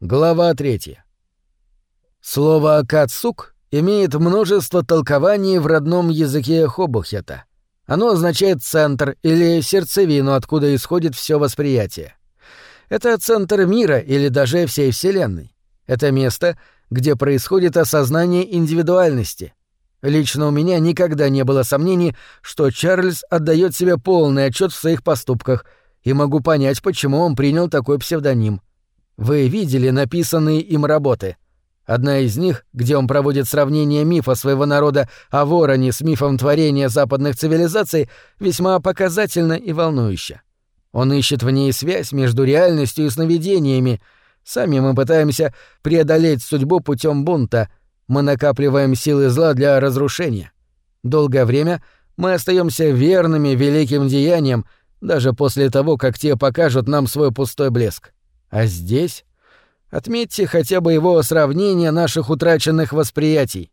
Глава 3. Слово «кацук» имеет множество толкований в родном языке Хобухета. Оно означает «центр» или «сердцевину», откуда исходит все восприятие. Это центр мира или даже всей Вселенной. Это место, где происходит осознание индивидуальности. Лично у меня никогда не было сомнений, что Чарльз отдает себе полный отчет в своих поступках, и могу понять, почему он принял такой псевдоним — вы видели написанные им работы. Одна из них, где он проводит сравнение мифа своего народа о вороне с мифом творения западных цивилизаций, весьма показательна и волнующа. Он ищет в ней связь между реальностью и сновидениями. Сами мы пытаемся преодолеть судьбу путем бунта. Мы накапливаем силы зла для разрушения. Долгое время мы остаемся верными великим деяниям, даже после того, как те покажут нам свой пустой блеск. А здесь? Отметьте хотя бы его сравнение наших утраченных восприятий.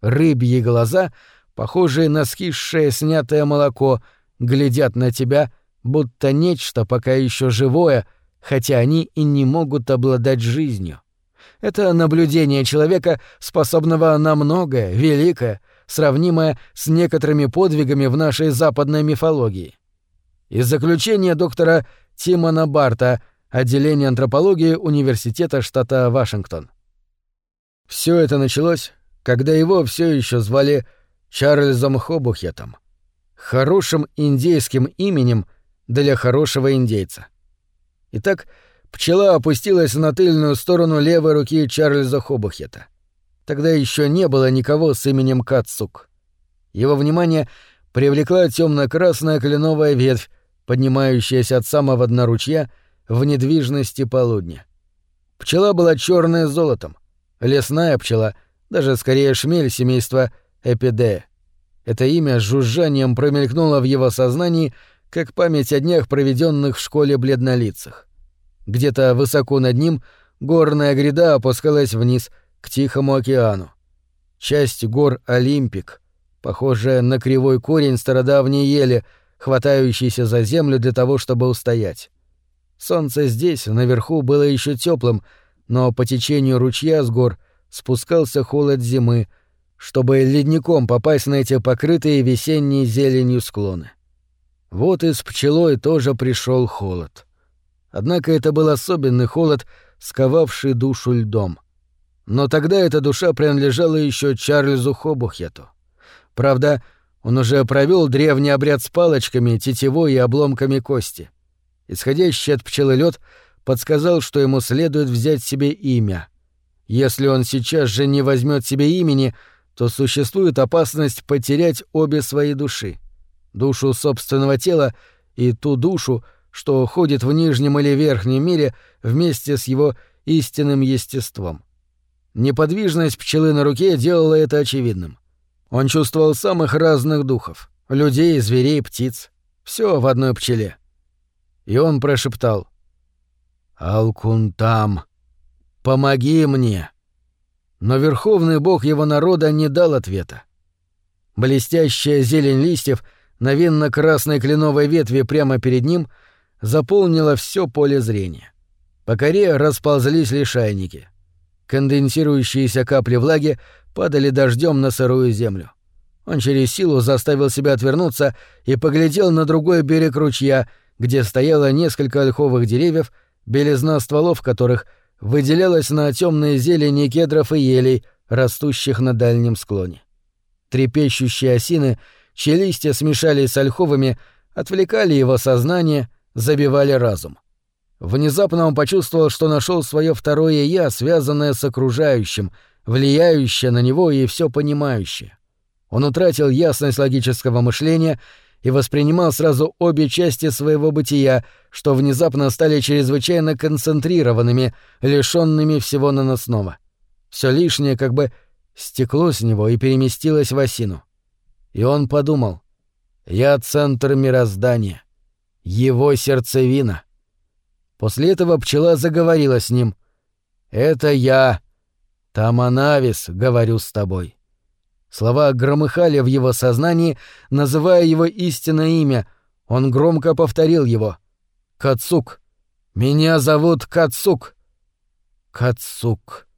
Рыбьи глаза, похожие на скисшее снятое молоко, глядят на тебя, будто нечто пока еще живое, хотя они и не могут обладать жизнью. Это наблюдение человека, способного на многое, великое, сравнимое с некоторыми подвигами в нашей западной мифологии. Из заключения доктора Тимона Барта — отделение антропологии Университета штата Вашингтон. Все это началось, когда его все еще звали Чарльзом Хобухетом, хорошим индейским именем для хорошего индейца. Итак, пчела опустилась на тыльную сторону левой руки Чарльза Хобухета. Тогда еще не было никого с именем Кацук. Его внимание привлекла темно-красная кленовая ветвь, поднимающаяся от самого дна ручья — в недвижности полудня. Пчела была черная с золотом. Лесная пчела, даже скорее шмель семейства Эпидея. Это имя с жужжанием промелькнуло в его сознании, как память о днях, проведенных в школе бледнолицах. Где-то высоко над ним горная гряда опускалась вниз, к Тихому океану. Часть гор Олимпик, похожая на кривой корень стародавней ели, хватающийся за землю для того, чтобы устоять. Солнце здесь, наверху, было еще теплым, но по течению ручья с гор спускался холод зимы, чтобы ледником попасть на эти покрытые весенней зеленью склоны. Вот и с пчелой тоже пришел холод. Однако это был особенный холод, сковавший душу льдом. Но тогда эта душа принадлежала еще Чарльзу Хобухету. Правда, он уже провел древний обряд с палочками, тетивой и обломками кости. Исходящий от пчелы лед подсказал, что ему следует взять себе имя. Если он сейчас же не возьмет себе имени, то существует опасность потерять обе свои души. Душу собственного тела и ту душу, что ходит в нижнем или верхнем мире вместе с его истинным естеством. Неподвижность пчелы на руке делала это очевидным. Он чувствовал самых разных духов — людей, зверей, птиц. Все в одной пчеле — и он прошептал «Алкунтам, помоги мне!» Но верховный бог его народа не дал ответа. Блестящая зелень листьев на винно-красной кленовой ветви прямо перед ним заполнила все поле зрения. По коре расползлись лишайники. Конденсирующиеся капли влаги падали дождем на сырую землю. Он через силу заставил себя отвернуться и поглядел на другой берег ручья — где стояло несколько ольховых деревьев, белизна стволов которых выделялась на темной зелени кедров и елей, растущих на дальнем склоне. Трепещущие осины, чьи листья смешались с ольховыми, отвлекали его сознание, забивали разум. Внезапно он почувствовал, что нашел свое второе «я», связанное с окружающим, влияющее на него и все понимающее. Он утратил ясность логического мышления и воспринимал сразу обе части своего бытия, что внезапно стали чрезвычайно концентрированными, лишенными всего наносного. Все лишнее как бы стекло с него и переместилось в осину. И он подумал, «Я центр мироздания, его сердцевина». После этого пчела заговорила с ним. «Это я, Таманавис, говорю с тобой». Слова громыхали в его сознании, называя его истинное имя. Он громко повторил его. «Кацук! Меня зовут Кацук!» Кацук.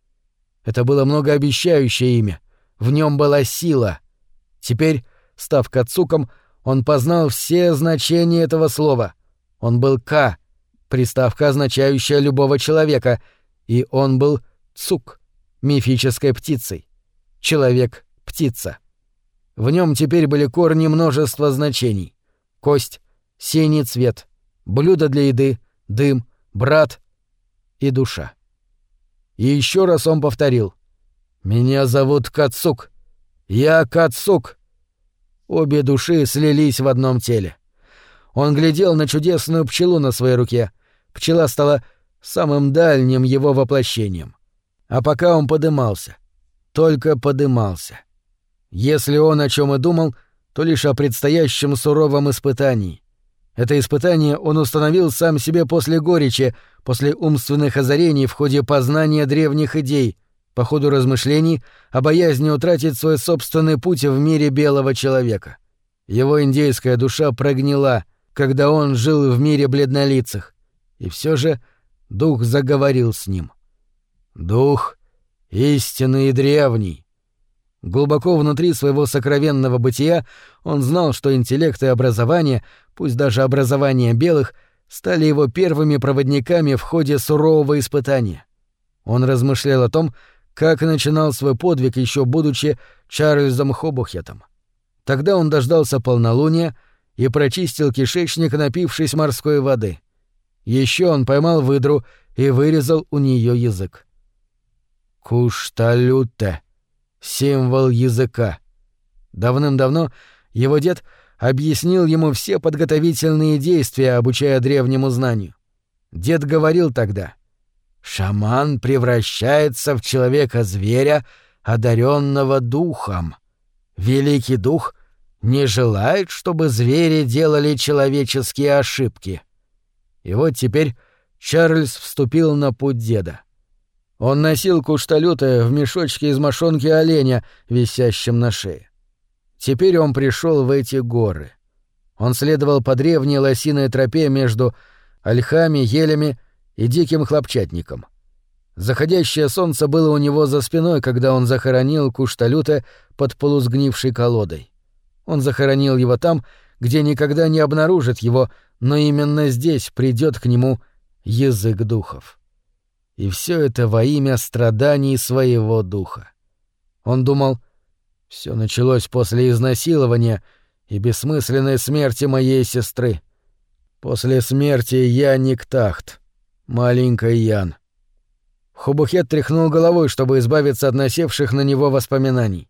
Это было многообещающее имя. В нем была сила. Теперь, став Кацуком, он познал все значения этого слова. Он был К, приставка, означающая любого человека, и он был Цук, мифической птицей. Человек-птица. В нем теперь были корни множества значений. Кость, синий цвет, блюдо для еды, дым, брат и душа. И еще раз он повторил. «Меня зовут Кацук. Я Кацук». Обе души слились в одном теле. Он глядел на чудесную пчелу на своей руке. Пчела стала самым дальним его воплощением. А пока он подымался. Только подымался. Если он о чем и думал, то лишь о предстоящем суровом испытании. Это испытание он установил сам себе после горечи, после умственных озарений в ходе познания древних идей, по ходу размышлений о боязни утратить свой собственный путь в мире белого человека. Его индейская душа прогнила, когда он жил в мире бледнолицых, и все же дух заговорил с ним. Дух истинный и древний, Глубоко внутри своего сокровенного бытия он знал, что интеллект и образование, пусть даже образование белых, стали его первыми проводниками в ходе сурового испытания. Он размышлял о том, как начинал свой подвиг еще будучи Чарльзом Хобухетом. Тогда он дождался полнолуния и прочистил кишечник, напившись морской воды. Еще он поймал выдру и вырезал у нее язык. «Кушталюте», символ языка. Давным-давно его дед объяснил ему все подготовительные действия, обучая древнему знанию. Дед говорил тогда, «Шаман превращается в человека-зверя, одаренного духом. Великий дух не желает, чтобы звери делали человеческие ошибки». И вот теперь Чарльз вступил на путь деда. Он носил кушталюты в мешочке из мошонки оленя, висящем на шее. Теперь он пришел в эти горы. Он следовал по древней лосиной тропе между ольхами, елями и диким хлопчатником. Заходящее солнце было у него за спиной, когда он захоронил кушталюта под полусгнившей колодой. Он захоронил его там, где никогда не обнаружит его, но именно здесь придет к нему язык духов. И все это во имя страданий своего духа. Он думал, все началось после изнасилования и бессмысленной смерти моей сестры. После смерти я Никтахт, маленький Ян. Хубухет тряхнул головой, чтобы избавиться от насевших на него воспоминаний.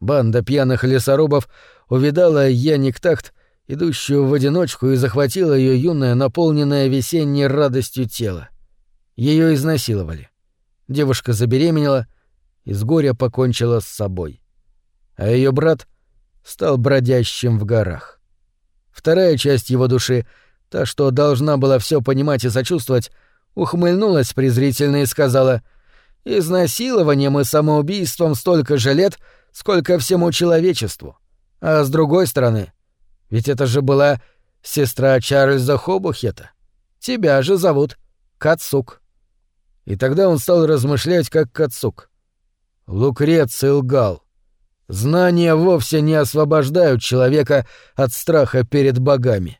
Банда пьяных лесорубов увидала Яниктахт, идущую в одиночку, и захватила ее юное, наполненное весенней радостью тело. Ее изнасиловали. Девушка забеременела и с горя покончила с собой. А ее брат стал бродящим в горах. Вторая часть его души, та, что должна была все понимать и сочувствовать, ухмыльнулась презрительно и сказала «Изнасилованием и самоубийством столько же лет, сколько всему человечеству. А с другой стороны, ведь это же была сестра Чарльза Хобухета. Тебя же зовут Кацук». И тогда он стал размышлять как Кацук. Лукреций лгал. Знания вовсе не освобождают человека от страха перед богами.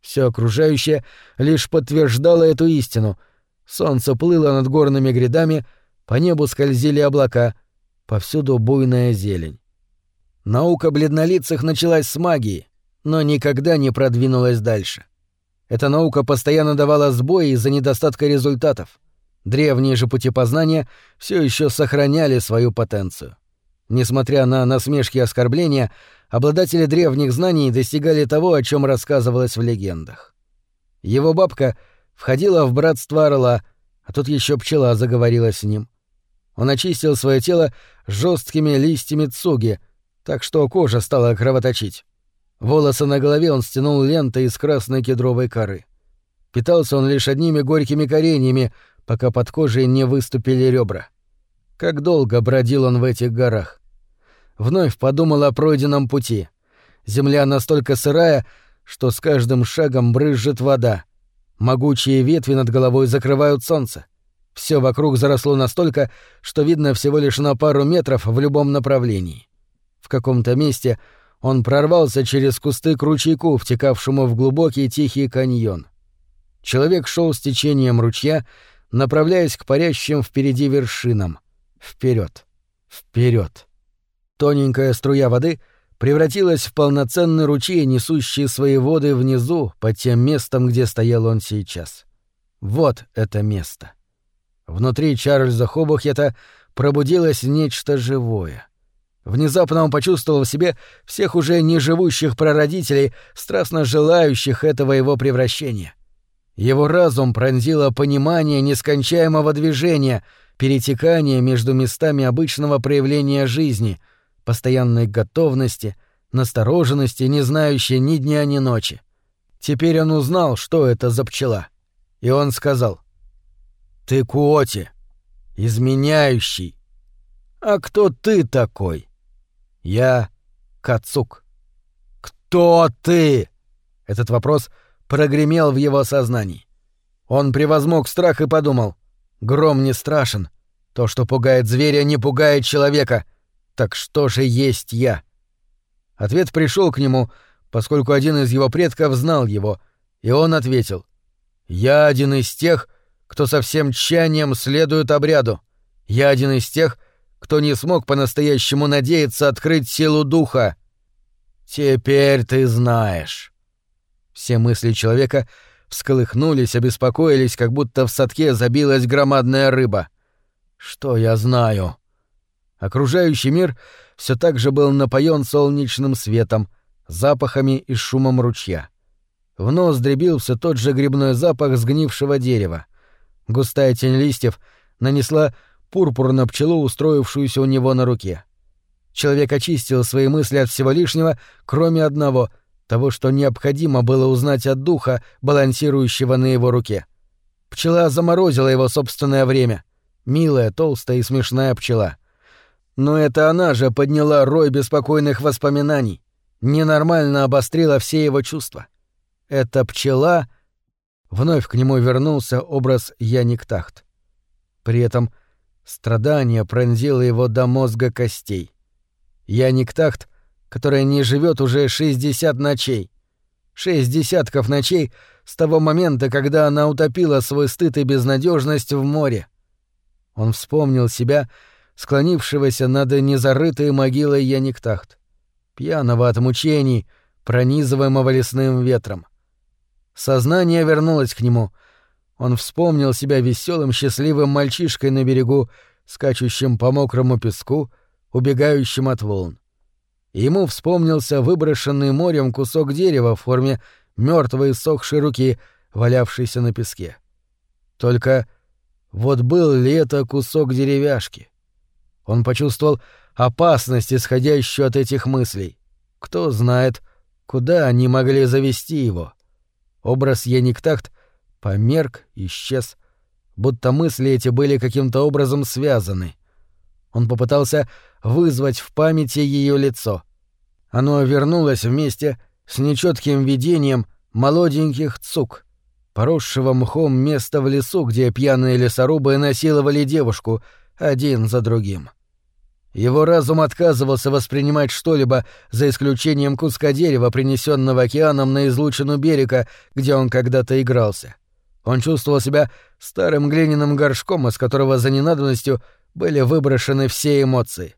Все окружающее лишь подтверждало эту истину. Солнце плыло над горными грядами, по небу скользили облака, повсюду буйная зелень. Наука бледнолицых началась с магии, но никогда не продвинулась дальше. Эта наука постоянно давала сбои из-за недостатка результатов. Древние же пути познания все еще сохраняли свою потенцию. Несмотря на насмешки и оскорбления, обладатели древних знаний достигали того, о чем рассказывалось в легендах. Его бабка входила в братство орла, а тут еще пчела заговорила с ним. Он очистил свое тело жесткими листьями цуги, так что кожа стала кровоточить. Волосы на голове он стянул лентой из красной кедровой коры. Питался он лишь одними горькими кореньями, пока под кожей не выступили ребра. Как долго бродил он в этих горах. Вновь подумал о пройденном пути. Земля настолько сырая, что с каждым шагом брызжет вода. Могучие ветви над головой закрывают солнце. Все вокруг заросло настолько, что видно всего лишь на пару метров в любом направлении. В каком-то месте он прорвался через кусты к ручейку, втекавшему в глубокий тихий каньон. Человек шел с течением ручья, направляясь к парящим впереди вершинам. Вперед, вперед. Тоненькая струя воды превратилась в полноценный ручей, несущий свои воды внизу, под тем местом, где стоял он сейчас. Вот это место. Внутри Чарльза Хобухета пробудилось нечто живое. Внезапно он почувствовал в себе всех уже неживущих прародителей, страстно желающих этого его превращения. Его разум пронзило понимание нескончаемого движения, перетекания между местами обычного проявления жизни, постоянной готовности, настороженности, не знающей ни дня, ни ночи. Теперь он узнал, что это за пчела. И он сказал — ты Куоти, изменяющий. А кто ты такой? Я Кацук. Кто ты? Этот вопрос прогремел в его сознании. Он превозмог страх и подумал. Гром не страшен. То, что пугает зверя, не пугает человека. Так что же есть я? Ответ пришел к нему, поскольку один из его предков знал его, и он ответил. «Я один из тех, кто со всем тщанием следует обряду. Я один из тех, кто не смог по-настоящему надеяться открыть силу духа. Теперь ты знаешь. Все мысли человека всколыхнулись, обеспокоились, как будто в садке забилась громадная рыба. Что я знаю? Окружающий мир все так же был напоен солнечным светом, запахами и шумом ручья. В нос дребил все тот же грибной запах сгнившего дерева — Густая тень листьев нанесла пурпур на пчелу, устроившуюся у него на руке. Человек очистил свои мысли от всего лишнего, кроме одного — того, что необходимо было узнать от духа, балансирующего на его руке. Пчела заморозила его собственное время. Милая, толстая и смешная пчела. Но это она же подняла рой беспокойных воспоминаний, ненормально обострила все его чувства. Эта пчела — Вновь к нему вернулся образ Яниктахт. При этом страдание пронзило его до мозга костей. Яниктахт, которая не живет уже 60 ночей. Шесть десятков ночей с того момента, когда она утопила свой стыд и безнадежность в море. Он вспомнил себя, склонившегося над незарытой могилой Яниктахт, пьяного от мучений, пронизываемого лесным ветром. Сознание вернулось к нему. Он вспомнил себя веселым, счастливым мальчишкой на берегу, скачущим по мокрому песку, убегающим от волн. Ему вспомнился выброшенный морем кусок дерева в форме мертвой сохшей руки, валявшейся на песке. Только вот был ли это кусок деревяшки? Он почувствовал опасность, исходящую от этих мыслей. Кто знает, куда они могли завести его. Образ Яниктахт померк, исчез, будто мысли эти были каким-то образом связаны. Он попытался вызвать в памяти ее лицо. Оно вернулось вместе с нечетким видением молоденьких цук, поросшего мхом места в лесу, где пьяные лесорубы насиловали девушку один за другим. Его разум отказывался воспринимать что-либо, за исключением куска дерева, принесенного океаном на излучину берега, где он когда-то игрался. Он чувствовал себя старым глиняным горшком, из которого за ненадобностью были выброшены все эмоции.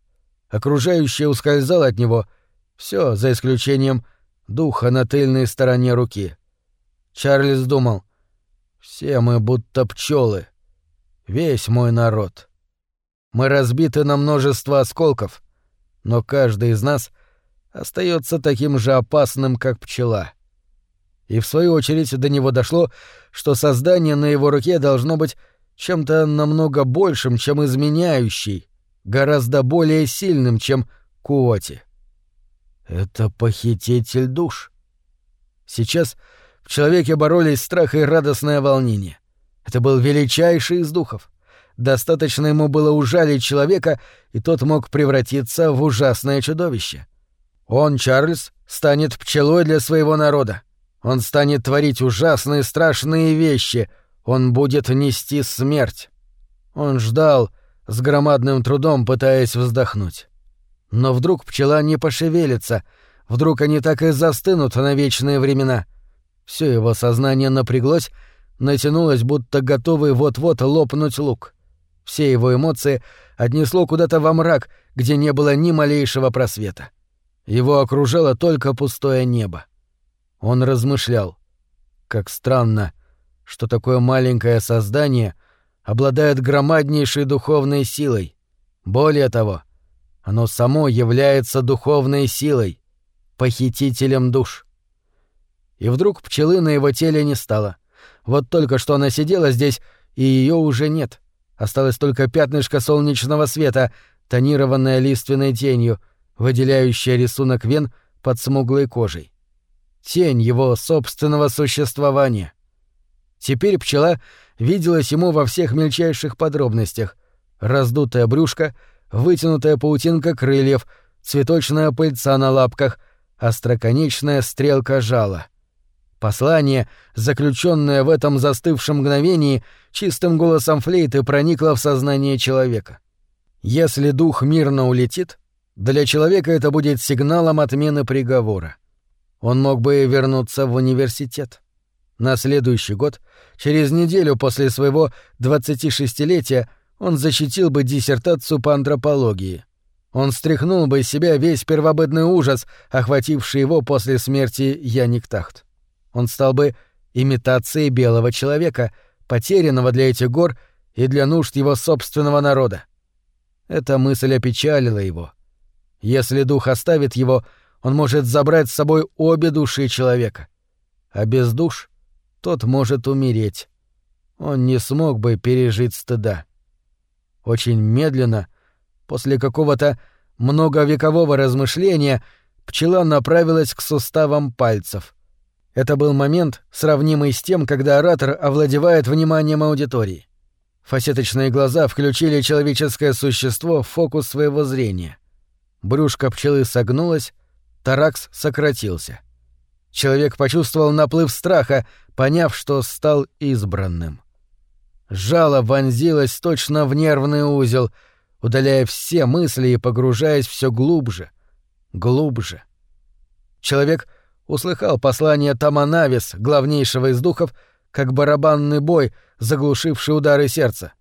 Окружающее ускользало от него, все за исключением духа на тыльной стороне руки. Чарльз думал, «Все мы будто пчелы, весь мой народ». Мы разбиты на множество осколков, но каждый из нас остается таким же опасным, как пчела. И в свою очередь до него дошло, что создание на его руке должно быть чем-то намного большим, чем изменяющий, гораздо более сильным, чем Куоти. Это похититель душ. Сейчас в человеке боролись страх и радостное волнение. Это был величайший из духов. Достаточно ему было ужалить человека, и тот мог превратиться в ужасное чудовище. Он, Чарльз, станет пчелой для своего народа. Он станет творить ужасные страшные вещи. Он будет нести смерть. Он ждал, с громадным трудом пытаясь вздохнуть. Но вдруг пчела не пошевелится, вдруг они так и застынут на вечные времена. Все его сознание напряглось, натянулось, будто готовый вот-вот лопнуть лук. Все его эмоции отнесло куда-то во мрак, где не было ни малейшего просвета. Его окружало только пустое небо. Он размышлял. Как странно, что такое маленькое создание обладает громаднейшей духовной силой. Более того, оно само является духовной силой, похитителем душ. И вдруг пчелы на его теле не стало. Вот только что она сидела здесь, и ее уже нет. Осталось только пятнышко солнечного света, тонированное лиственной тенью, выделяющая рисунок вен под смуглой кожей. Тень его собственного существования. Теперь пчела виделась ему во всех мельчайших подробностях. Раздутое брюшко, вытянутая паутинка крыльев, цветочная пыльца на лапках, остроконечная стрелка жала. Послание, заключенное в этом застывшем мгновении, чистым голосом флейты проникло в сознание человека. Если дух мирно улетит, для человека это будет сигналом отмены приговора. Он мог бы вернуться в университет. На следующий год, через неделю после своего 26-летия, он защитил бы диссертацию по антропологии. Он стряхнул бы из себя весь первобытный ужас, охвативший его после смерти Яниктахт. Он стал бы имитацией белого человека, потерянного для этих гор и для нужд его собственного народа. Эта мысль опечалила его. Если дух оставит его, он может забрать с собой обе души человека. А без душ тот может умереть. Он не смог бы пережить стыда. Очень медленно, после какого-то многовекового размышления, пчела направилась к суставам пальцев. Это был момент, сравнимый с тем, когда оратор овладевает вниманием аудитории. Фасеточные глаза включили человеческое существо в фокус своего зрения. Брюшко пчелы согнулось, таракс сократился. Человек почувствовал наплыв страха, поняв, что стал избранным. Жало вонзилось точно в нервный узел, удаляя все мысли и погружаясь все глубже, глубже. Человек услыхал послание Таманавис, главнейшего из духов, как барабанный бой, заглушивший удары сердца.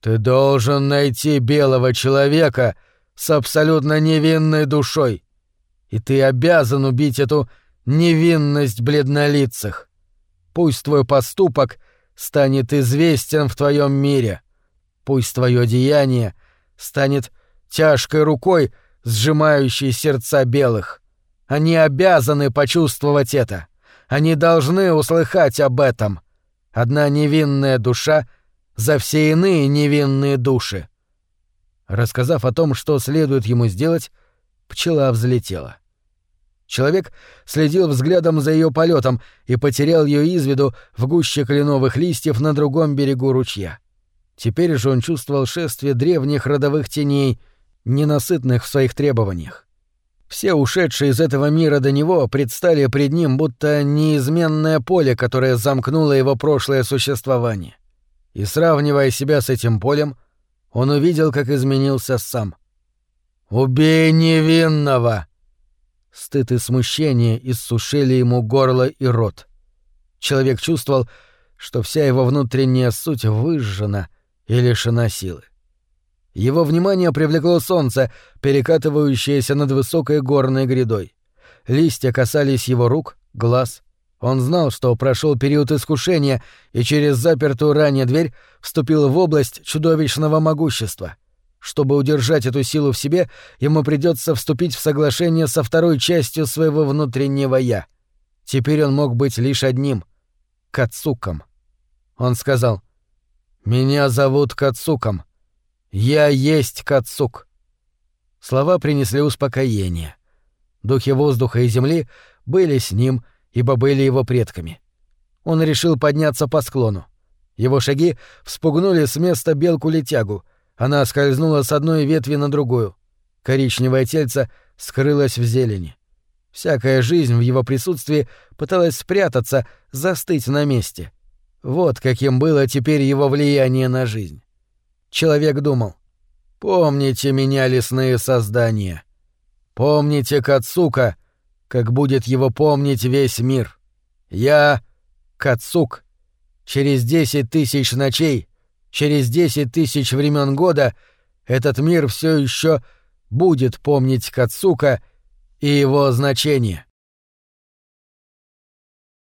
«Ты должен найти белого человека с абсолютно невинной душой, и ты обязан убить эту невинность бледнолицых. Пусть твой поступок станет известен в твоем мире. Пусть твое деяние станет тяжкой рукой, сжимающей сердца белых. Они обязаны почувствовать это. Они должны услыхать об этом. Одна невинная душа за все иные невинные души. Рассказав о том, что следует ему сделать, пчела взлетела. — Человек следил взглядом за ее полетом и потерял ее из виду в гуще кленовых листьев на другом берегу ручья. Теперь же он чувствовал шествие древних родовых теней, ненасытных в своих требованиях. Все ушедшие из этого мира до него предстали пред ним будто неизменное поле, которое замкнуло его прошлое существование. И сравнивая себя с этим полем, он увидел, как изменился сам. «Убей невинного!» Стыд и смущение иссушили ему горло и рот. Человек чувствовал, что вся его внутренняя суть выжжена и лишена силы. Его внимание привлекло солнце, перекатывающееся над высокой горной грядой. Листья касались его рук, глаз. Он знал, что прошел период искушения и через запертую ранее дверь вступил в область чудовищного могущества — чтобы удержать эту силу в себе, ему придется вступить в соглашение со второй частью своего внутреннего «я». Теперь он мог быть лишь одним — Кацуком. Он сказал, «Меня зовут Кацуком. Я есть Кацук». Слова принесли успокоение. Духи воздуха и земли были с ним, ибо были его предками. Он решил подняться по склону. Его шаги вспугнули с места белку-летягу — она скользнула с одной ветви на другую. Коричневое тельце скрылось в зелени. Всякая жизнь в его присутствии пыталась спрятаться, застыть на месте. Вот каким было теперь его влияние на жизнь. человек думал. «Помните меня, лесные создания. Помните Кацука, как будет его помнить весь мир. Я — Кацук. Через десять тысяч ночей, через десять тысяч времен года этот мир все еще будет помнить Кацука и его значение.